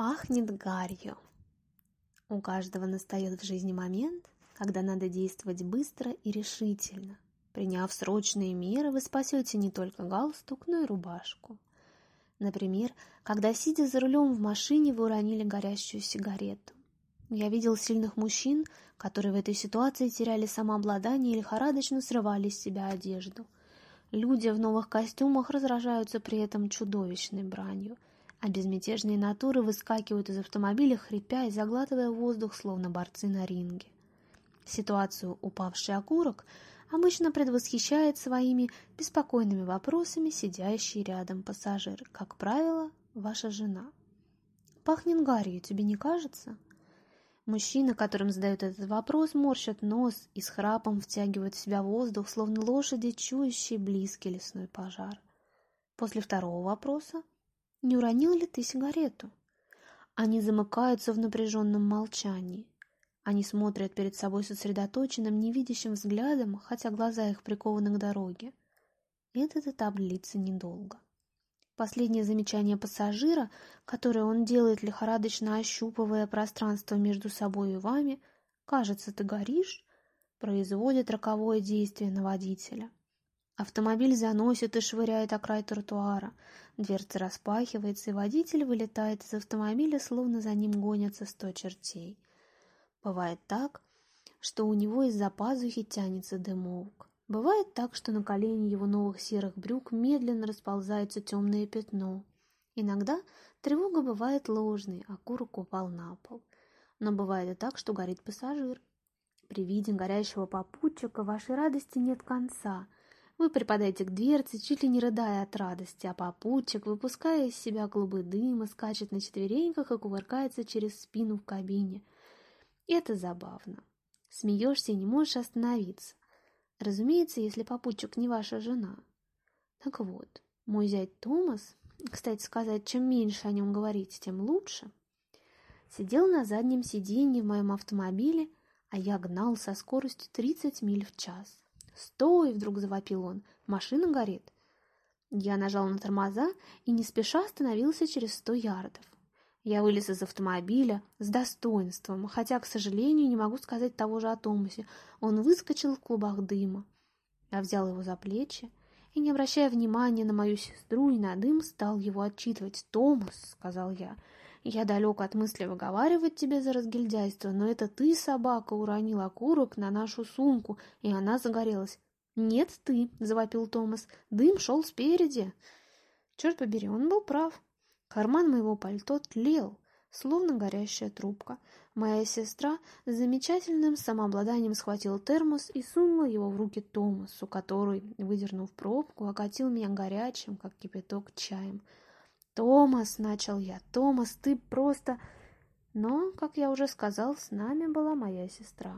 пахнет гарью. У каждого настает в жизни момент, когда надо действовать быстро и решительно. Приняв срочные меры, вы спасете не только галстук, но и рубашку. Например, когда, сидя за рулем в машине, вы уронили горящую сигарету. Я видел сильных мужчин, которые в этой ситуации теряли самообладание и лихорадочно срывали с себя одежду. Люди в новых костюмах разражаются при этом чудовищной бранью – а безмятежные натуры выскакивают из автомобиля, хрипя и заглатывая воздух, словно борцы на ринге. Ситуацию «упавший окурок» обычно предвосхищает своими беспокойными вопросами сидящий рядом пассажир, как правило, ваша жена. «Пахнет гарью, тебе не кажется?» Мужчина, которым задают этот вопрос, морщит нос и с храпом втягивает в себя воздух, словно лошади, чующие близкий лесной пожар. После второго вопроса не уронил ли ты сигарету? Они замыкаются в напряженном молчании. Они смотрят перед собой сосредоточенным, невидящим взглядом, хотя глаза их прикованы к дороге. Этот этап длится недолго. Последнее замечание пассажира, которое он делает, лихорадочно ощупывая пространство между собой и вами, «Кажется, ты горишь», производит роковое действие на водителя. Автомобиль заносит и швыряет о край тротуара. Дверца распахивается, и водитель вылетает из автомобиля, словно за ним гонятся сто чертей. Бывает так, что у него из-за пазухи тянется дымок. Бывает так, что на колени его новых серых брюк медленно расползается темное пятно. Иногда тревога бывает ложной, а курок упал на пол. Но бывает и так, что горит пассажир. При виде горящего попутчика вашей радости нет конца – вы припадаете к дверце, чуть ли не рыдая от радости, а попутчик, выпуская из себя клубы дыма, скачет на четвереньках и кувыркается через спину в кабине. Это забавно. Смеешься и не можешь остановиться. Разумеется, если попутчик не ваша жена. Так вот, мой зять Томас, кстати сказать, чем меньше о нем говорить, тем лучше, сидел на заднем сиденье в моем автомобиле, а я гнал со скоростью 30 миль в час. «Стой!» — вдруг завопил он. «Машина горит!» Я нажал на тормоза и не спеша остановился через сто ярдов. Я вылез из автомобиля с достоинством, хотя, к сожалению, не могу сказать того же о Томасе. Он выскочил в клубах дыма. Я взял его за плечи и, не обращая внимания на мою сестру и на дым, стал его отчитывать. «Томас», — сказал я, — «я далек от мысли выговаривать тебе за разгильдяйство, но это ты, собака, уронила окурок на нашу сумку, и она загорелась». «Нет, ты», — завопил Томас, — «дым шел спереди». Черт побери, он был прав. Карман моего пальто тлел, словно горящая трубка. Моя сестра с замечательным самообладанием схватила термос и сунула его в руки Томасу, который, выдернув пробку, окатил меня горячим, как кипяток, чаем. «Томас!» — начал я. «Томас, ты просто...» Но, как я уже сказал, с нами была моя сестра.